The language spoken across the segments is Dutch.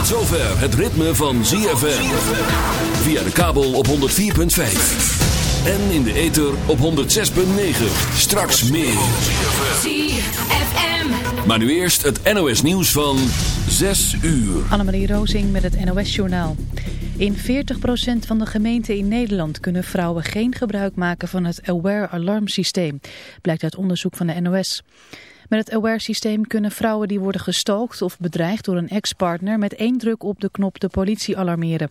het ritme van ZFM. Via de kabel op 104.5. En in de ether op 106.9. Straks meer. ZFM. Maar nu eerst het NOS nieuws van 6 uur. Annemarie Rozing met het NOS journaal. In 40% van de gemeenten in Nederland kunnen vrouwen geen gebruik maken van het Aware alarmsysteem. Blijkt uit onderzoek van de NOS. Met het Aware-systeem kunnen vrouwen die worden gestalkt of bedreigd door een ex-partner met één druk op de knop de politie alarmeren.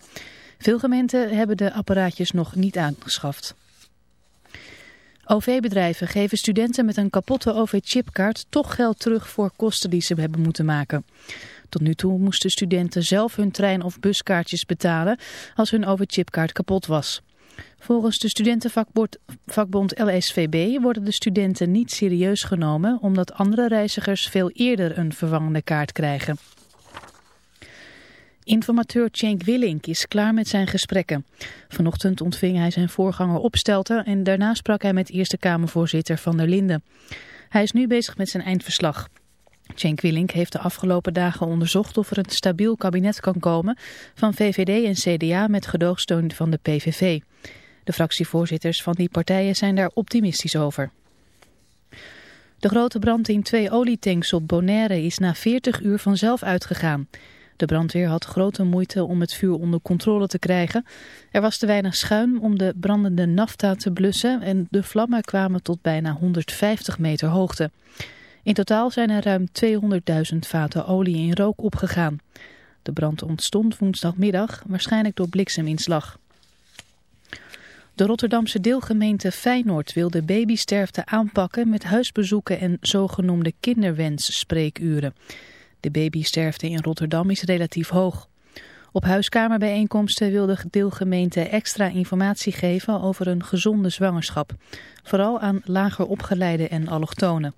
Veel gemeenten hebben de apparaatjes nog niet aangeschaft. OV-bedrijven geven studenten met een kapotte OV-chipkaart toch geld terug voor kosten die ze hebben moeten maken. Tot nu toe moesten studenten zelf hun trein- of buskaartjes betalen als hun OV-chipkaart kapot was. Volgens de studentenvakbond LSVB worden de studenten niet serieus genomen omdat andere reizigers veel eerder een vervangende kaart krijgen. Informateur Cenk Willink is klaar met zijn gesprekken. Vanochtend ontving hij zijn voorganger Opstelten en daarna sprak hij met Eerste Kamervoorzitter Van der Linden. Hij is nu bezig met zijn eindverslag. Cenk Willink heeft de afgelopen dagen onderzocht of er een stabiel kabinet kan komen van VVD en CDA met gedoogsteun van de PVV. De fractievoorzitters van die partijen zijn daar optimistisch over. De grote brand in twee olietanks op Bonaire is na 40 uur vanzelf uitgegaan. De brandweer had grote moeite om het vuur onder controle te krijgen. Er was te weinig schuim om de brandende nafta te blussen en de vlammen kwamen tot bijna 150 meter hoogte. In totaal zijn er ruim 200.000 vaten olie in rook opgegaan. De brand ontstond woensdagmiddag, waarschijnlijk door blikseminslag. De Rotterdamse deelgemeente Feyenoord wil de babysterfte aanpakken met huisbezoeken en zogenoemde kinderwensspreekuren. De babysterfte in Rotterdam is relatief hoog. Op huiskamerbijeenkomsten wil de deelgemeente extra informatie geven over een gezonde zwangerschap. Vooral aan lager opgeleide en allochtonen.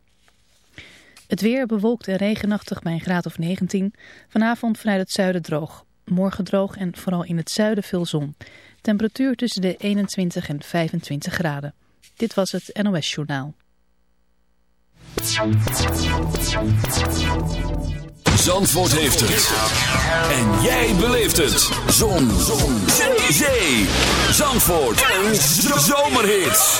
Het weer bewolkt en regenachtig bij een graad of 19. Vanavond vanuit het zuiden droog. Morgen droog en vooral in het zuiden veel zon. Temperatuur tussen de 21 en 25 graden. Dit was het NOS Journaal. Zandvoort heeft het. En jij beleeft het. Zon. Zon. Zee. Zandvoort. Een zomerhit.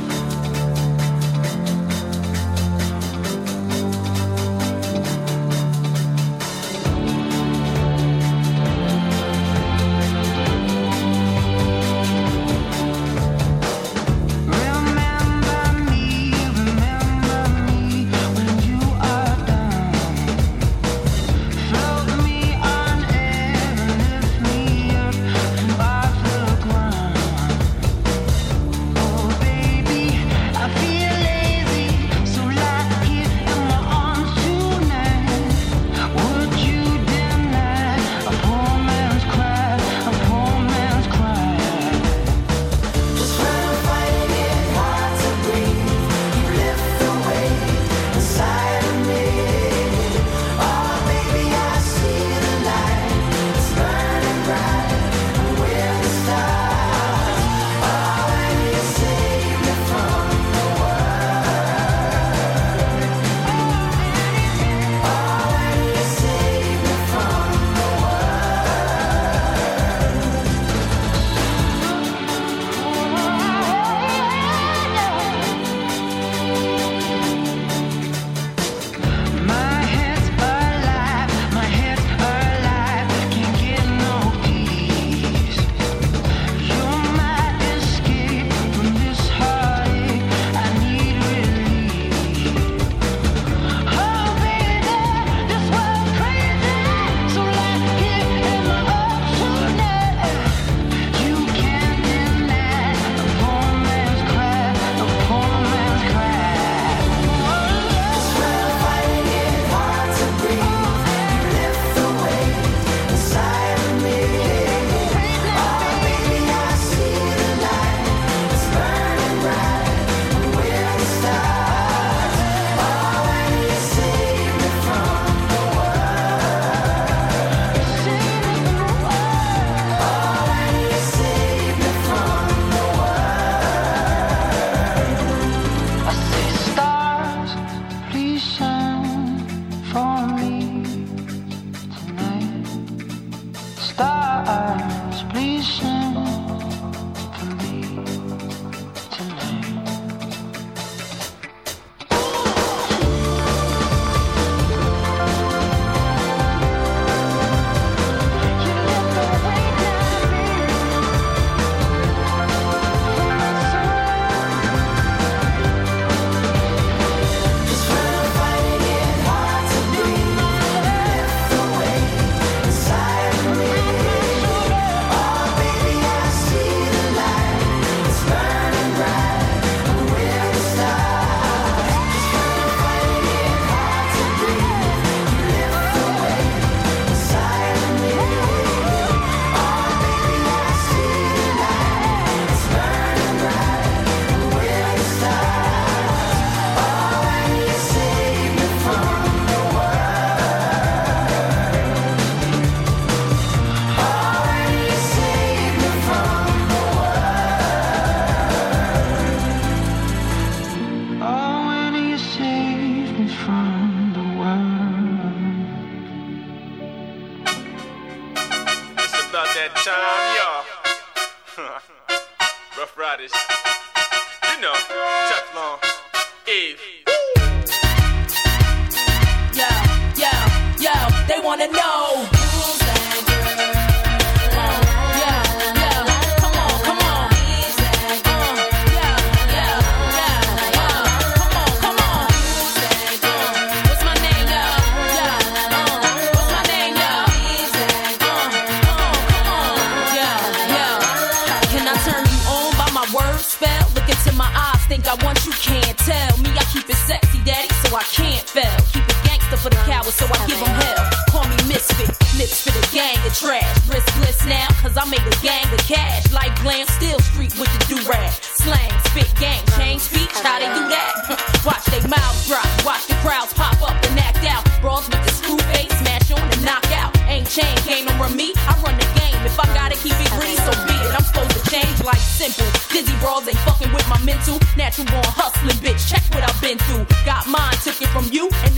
Been through. Got mine, took it from you, and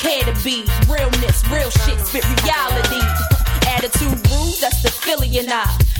care to be. Realness, real shit, spit reality. Attitude rude, that's the Philly and I.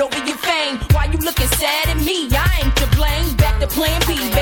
over your fame. Why you looking sad at me? I ain't to blame. Back to plan B, baby,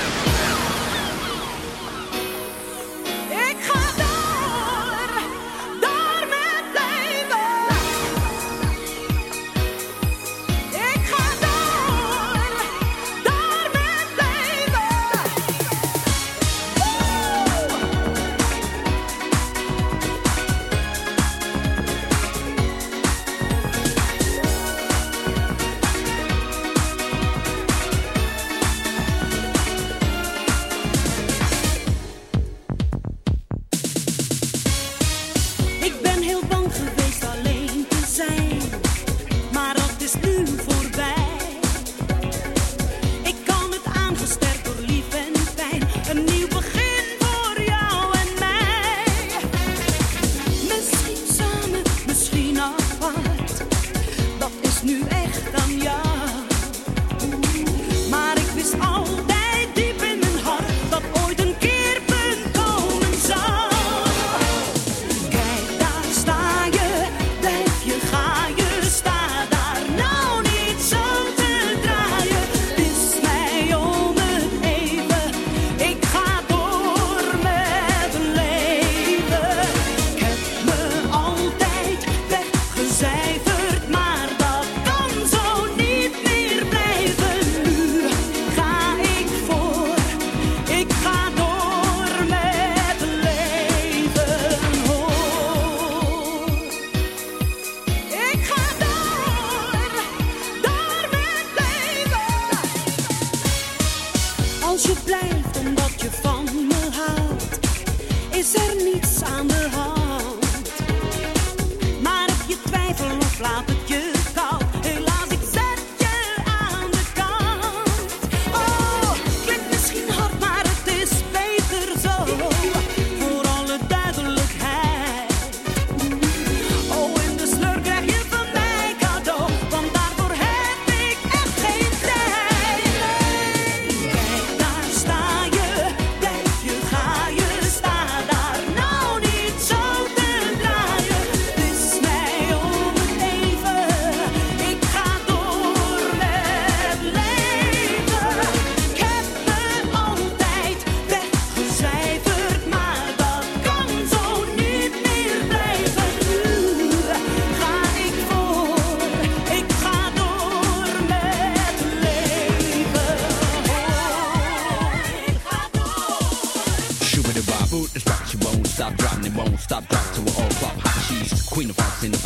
Queen of fox in the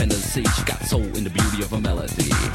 she got soul in the beauty of a melody.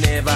Never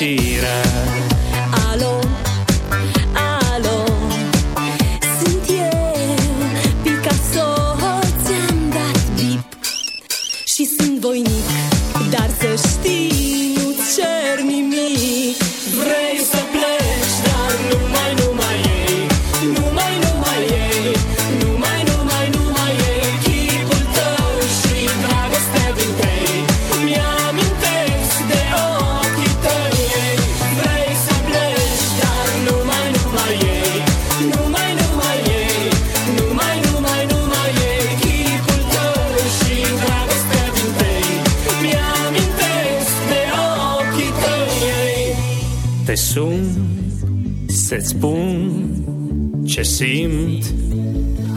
mentira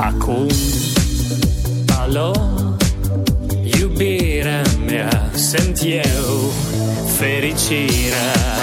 acum Alo, iubirea mea, sunt eu fericirea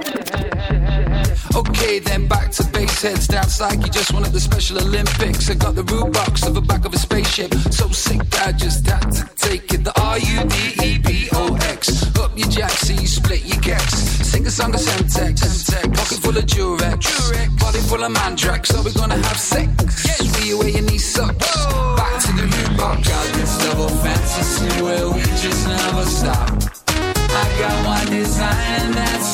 Okay, then back to base heads. Down like you just won at the Special Olympics. I got the root box of the back of a spaceship. So sick, I just had to take it. The R U D E B O X. Up your jack, so you split your gex. Sing a song of Semtex. Semtex. Pocket full of Jurex. Durex. Body full of Mandrax. Are we gonna have sex? Yes. We away your knee socks. Oh. Back to the root box. Got this double fantasy where we just never stop. I got one design and that's